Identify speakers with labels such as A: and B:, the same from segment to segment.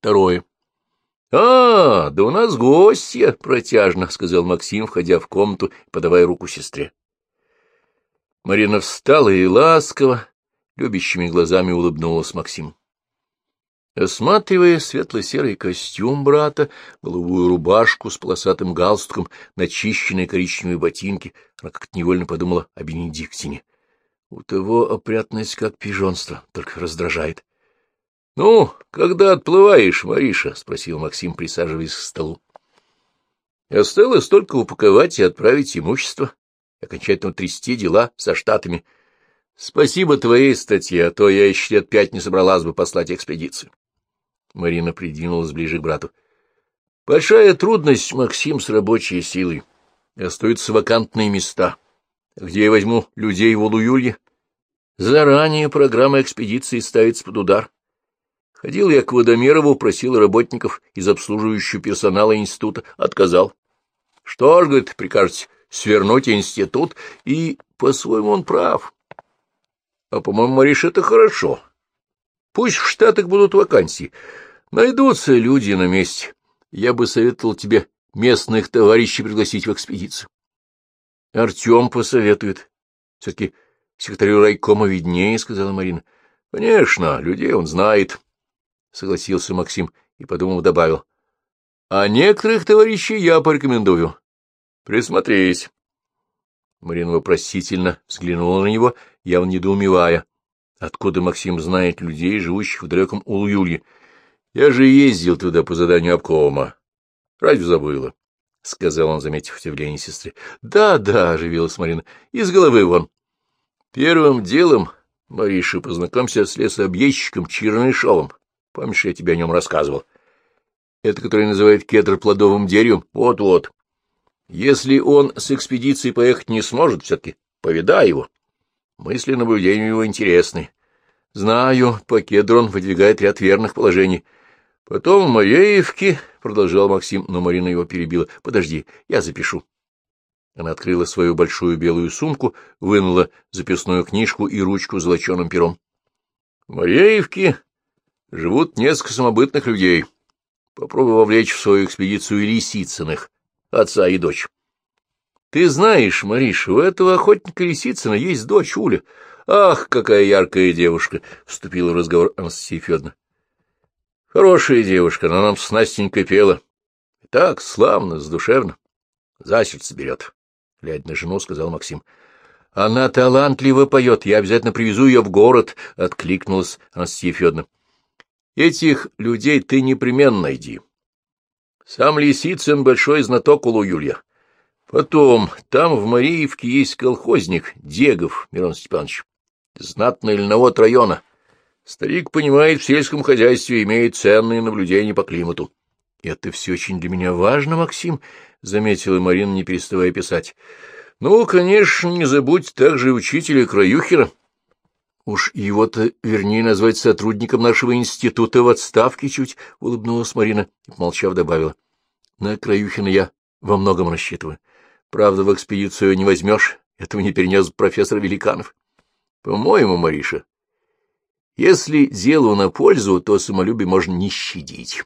A: Второе. — А, да у нас гостья, — протяжно, — сказал Максим, входя в комнату подавая руку сестре. Марина встала и ласково, любящими глазами улыбнулась Максиму. Осматривая светло-серый костюм брата, голубую рубашку с полосатым галстуком, начищенные коричневые ботинки, она как-то невольно подумала о Бенедиктине. У того опрятность как пижонство, только раздражает. — Ну, когда отплываешь, Мариша? — спросил Максим, присаживаясь к столу. — Осталось только упаковать и отправить имущество, окончательно трясти дела со штатами. Спасибо твоей статье, а то я еще лет пять не собралась бы послать экспедицию. Марина придвинулась ближе к брату. — Большая трудность, Максим, с рабочей силой. Остаются вакантные места. Где я возьму людей в Улуюлье? Заранее программа экспедиции ставится под удар. Ходил я к Водомерову, просил работников из обслуживающего персонала института, отказал. Что ж, говорит, прикажете свернуть институт, и, по-своему, он прав. А, по-моему, Мариш, это хорошо. Пусть в Штатах будут вакансии. Найдутся люди на месте. Я бы советовал тебе местных товарищей пригласить в экспедицию. Артем посоветует. Все-таки секретарю райкома виднее, — сказала Марина. — Конечно, людей он знает, — согласился Максим и, подумав, добавил. — А некоторых товарищей я порекомендую. Присмотрись. Марина вопросительно взглянула на него, явно недоумевая. Откуда Максим знает людей, живущих в далеком Улюлье? Я же ездил туда по заданию обкома. Разве забыла? — сказал он, заметив удивление сестры. Да, — Да-да, — оживилась Марина, — из головы вон. Первым делом, Мариша, познакомься с лесообъездчиком Чернышовым. Помнишь, я тебе о нем рассказывал? Это который называет кедр плодовым деревом? Вот-вот. Если он с экспедицией поехать не сможет, все-таки повидай его. Мысли наблюдения его интересны. Знаю, по кедру он выдвигает ряд верных положений. Потом в Мареевке, — продолжал Максим, но Марина его перебила, — подожди, я запишу. Она открыла свою большую белую сумку, вынула записную книжку и ручку с золоченым пером. В живут несколько самобытных людей. Попробуй вовлечь в свою экспедицию Лисицыных, отца и дочь. Ты знаешь, Мариша, у этого охотника Лисицына есть дочь Уля. Ах, какая яркая девушка! — вступила в разговор Анастасия Федоровна. Хорошая девушка, она нам с Настенькой пела. Так, славно, задушевно. За сердце берет. Глядя на жену, сказал Максим. — Она талантливо поет, я обязательно привезу ее в город, — откликнулась Анастасия Федоровна. — Этих людей ты непременно найди. Сам Лисицын большой знаток Улу-Юлья. Потом, там в Мариевке есть колхозник Дегов Мирон Степанович, знатный льновод района. Старик понимает в сельском хозяйстве, имеет ценные наблюдения по климату. — Это все очень для меня важно, Максим, — заметила Марина, не переставая писать. — Ну, конечно, не забудь также учителя Краюхера. Уж его-то, вернее, назвать сотрудником нашего института в отставке чуть, — улыбнулась Марина и, молчав, добавила. — На Краюхина я во многом рассчитываю. Правда, в экспедицию не возьмешь, этого не перенес профессор Великанов. По-моему, Мариша, если делу на пользу, то самолюбие можно не щадить.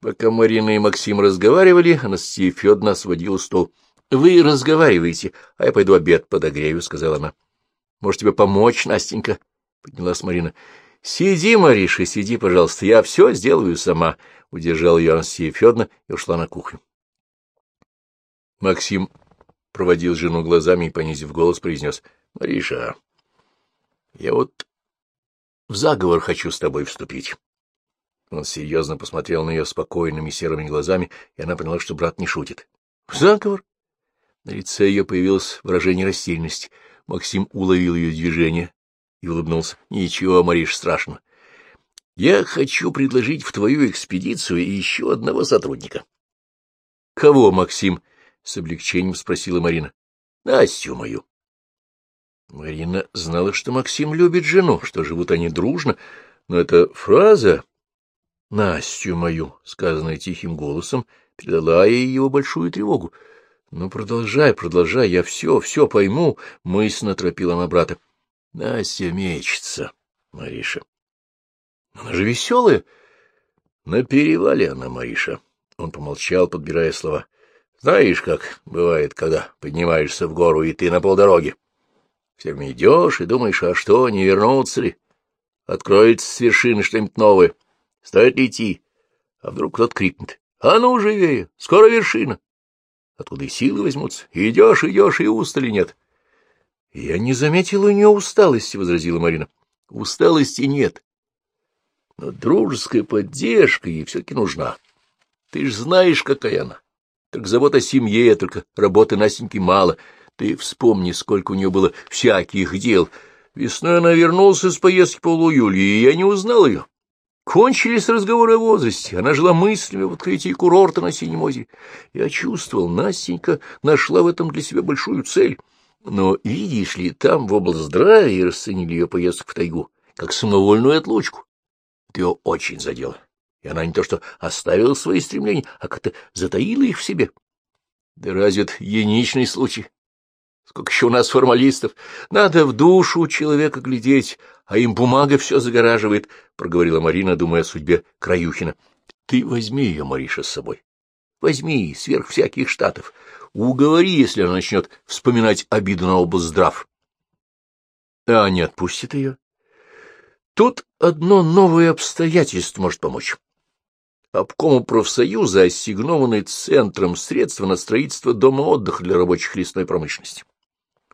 A: Пока Марина и Максим разговаривали, Анастасия Федоровна сводила стол. — Вы разговариваете, а я пойду обед подогрею, — сказала она. — Может, тебе помочь, Настенька? — поднялась Марина. — Сиди, Мариша, сиди, пожалуйста, я все сделаю сама, — удержала ее Анастасия Федоровна и ушла на кухню. Максим проводил жену глазами и, понизив голос, произнес. — Мариша, я вот в заговор хочу с тобой вступить. Он серьезно посмотрел на нее спокойными серыми глазами, и она поняла, что брат не шутит. — В заговор? На лице ее появилось выражение растерянности. Максим уловил ее движение и улыбнулся. — Ничего, Мариш, страшно. Я хочу предложить в твою экспедицию еще одного сотрудника. — Кого, Максим? — с облегчением спросила Марина. — Настю мою. Марина знала, что Максим любит жену, что живут они дружно, но эта фраза «Настю мою», сказанная тихим голосом, передала ей его большую тревогу. — Ну, продолжай, продолжай, я все, все пойму, — мысленно торопила она брата. — Настя мечется, Мариша. — Она же веселая. На перевале она, Мариша. Он помолчал, подбирая слова. Знаешь, как бывает, когда поднимаешься в гору, и ты на полдороги. Все время идешь и думаешь, а что, не вернуться ли? Откроется с вершины что-нибудь новое. Стоит ли идти? А вдруг кто-то крикнет. А ну, живее, скоро вершина. Откуда и силы возьмутся? Идешь, идешь, и устали нет. — Я не заметила у нее усталости, — возразила Марина. — Усталости нет. Но дружеская поддержка ей все-таки нужна. Ты ж знаешь, какая она. Только забот о семье, только работы Настеньки мало. Ты вспомни, сколько у нее было всяких дел. Весной она вернулась из поездки по Луюлье, и я не узнал ее. Кончились разговоры о возрасте. Она жила мыслями в открытии курорта на Синем озере. Я чувствовал, Настенька нашла в этом для себя большую цель. Но, видишь ли, там в облздраве расценили ее поездку в тайгу, как самовольную отлучку. Это ее очень задело. И она не то что оставила свои стремления, а как-то затаила их в себе. Да разве это единичный случай? Сколько еще у нас формалистов? Надо в душу человека глядеть, а им бумага все загораживает, — проговорила Марина, думая о судьбе Краюхина. — Ты возьми ее, Мариша, с собой. Возьми, сверх всяких штатов. Уговори, если она начнет вспоминать обиду на облздрав. А не отпустит ее? Тут одно новое обстоятельство может помочь обкому профсоюза ассигнованы центром средства на строительство дома отдыха для рабочих лесной промышленности.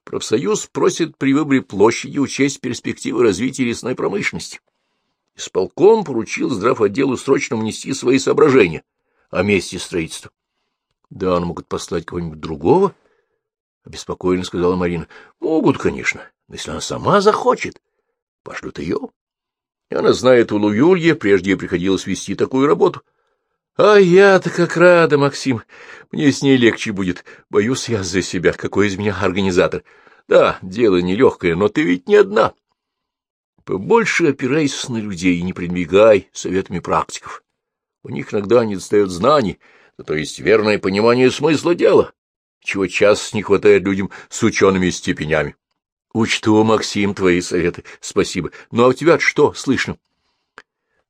A: Профсоюз просит при выборе площади учесть перспективы развития лесной промышленности. Исполком поручил здравотделу срочно внести свои соображения о месте строительства. — Да, он могут послать кого-нибудь другого? — обеспокоенно сказала Марина. — Могут, конечно, но если она сама захочет, пошлют ее. И она знает у Луюлье, прежде ей приходилось вести такую работу. А я-то как рада, Максим. Мне с ней легче будет. Боюсь я за себя, какой из меня организатор. Да, дело нелегкое, но ты ведь не одна. Побольше опирайся на людей и не пренебрегай советами практиков. У них иногда не достает знаний, то есть верное понимание смысла дела, чего часто не хватает людям с учеными степенями. Учту, Максим, твои советы. Спасибо. Ну, а у тебя что слышно?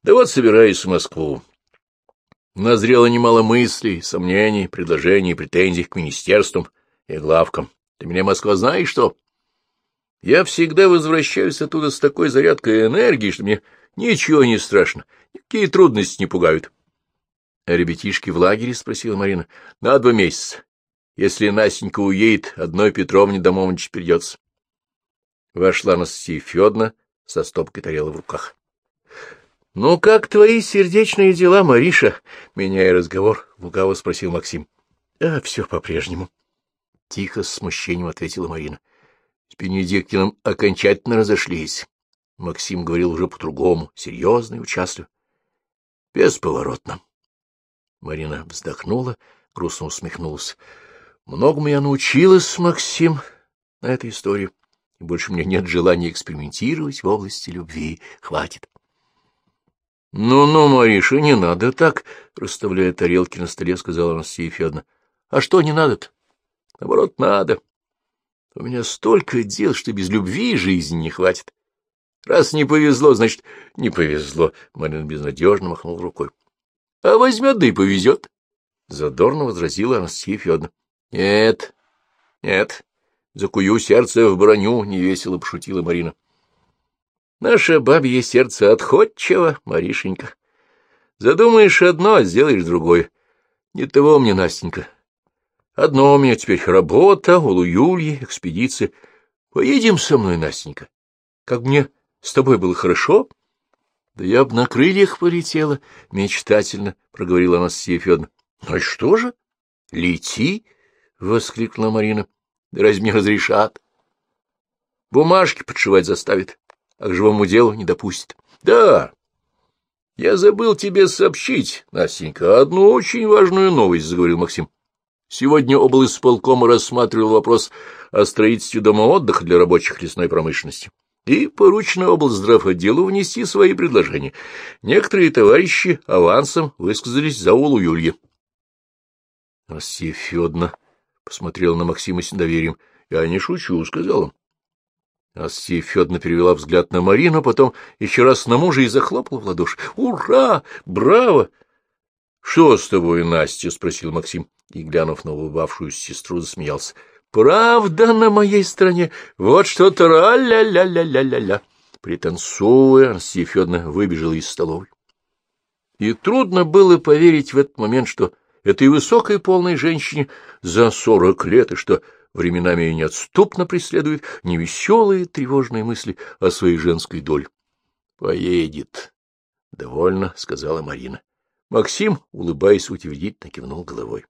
A: Да вот собираюсь в Москву. Назрело немало мыслей, сомнений, предложений, претензий к министерствам и главкам. Ты меня, Москва, знаешь что? Я всегда возвращаюсь оттуда с такой зарядкой энергии, что мне ничего не страшно, никакие трудности не пугают. — А ребятишки в лагере? — спросила Марина. — На два месяца. Если Настенька уедет, одной Петровне домой ночи придется. Вошла Анастасия Федоровна со стопкой тарела в руках. — Ну, как твои сердечные дела, Мариша? — меняя разговор, лукаво спросил Максим. — А, все по-прежнему. Тихо, с смущением ответила Марина. С Бенедиктином окончательно разошлись. Максим говорил уже по-другому, серьезно и участливо. — Бесповоротно. Марина вздохнула, грустно усмехнулась. — Многому я научилась, Максим, на этой истории, и больше меня нет желания экспериментировать в области любви. Хватит. «Ну-ну, Мариша, не надо так», — расставляя тарелки на столе, сказала Анастасия Федоровна. «А что не надо-то? Наоборот, надо. У меня столько дел, что без любви жизни не хватит. Раз не повезло, значит, не повезло», — Марина безнадежно махнула рукой. «А возьмет, да и повезет», — задорно возразила Анастасия Федоровна. «Нет, нет, закую сердце в броню», — невесело пошутила Марина. Наше бабье сердце отходчиво, Маришенька. Задумаешь одно, сделаешь другое. Не того мне, Настенька. Одно у меня теперь работа, у Юльи, экспедиция. Поедем со мной, Настенька. Как мне с тобой было хорошо? Да я б на крыльях полетела, — мечтательно проговорила Анастасия Федоровна. — Ну и что же? — Лети, — воскликнула Марина. — Разве мне разрешат? Бумажки подшивать заставит а к живому делу не допустит. — Да, я забыл тебе сообщить, Настенька, одну очень важную новость, — заговорил Максим. Сегодня облсполком рассматривал вопрос о строительстве дома отдыха для рабочих лесной промышленности и поручено облздравотделу внести свои предложения. Некоторые товарищи авансом высказались за Улу Юлье. Настя Федоровна посмотрела на Максима с недоверием. — Я не шучу, — сказал он. Астия Федоровна перевела взгляд на Марину, потом еще раз на мужа и захлопала в ладоши. «Ура! Браво!» «Что с тобой, Настя?» — спросил Максим, и, глянув на улыбавшуюся сестру, засмеялся. «Правда на моей стороне! Вот что-то ра-ля-ля-ля-ля-ля-ля!» Пританцовывая, Астия Федоровна выбежала из столовой. И трудно было поверить в этот момент, что этой высокой полной женщине за сорок лет, и что временами ее неотступно преследуют невеселые тревожные мысли о своей женской доле. — Поедет, — довольно сказала Марина. Максим, улыбаясь, утвердительно кивнул головой.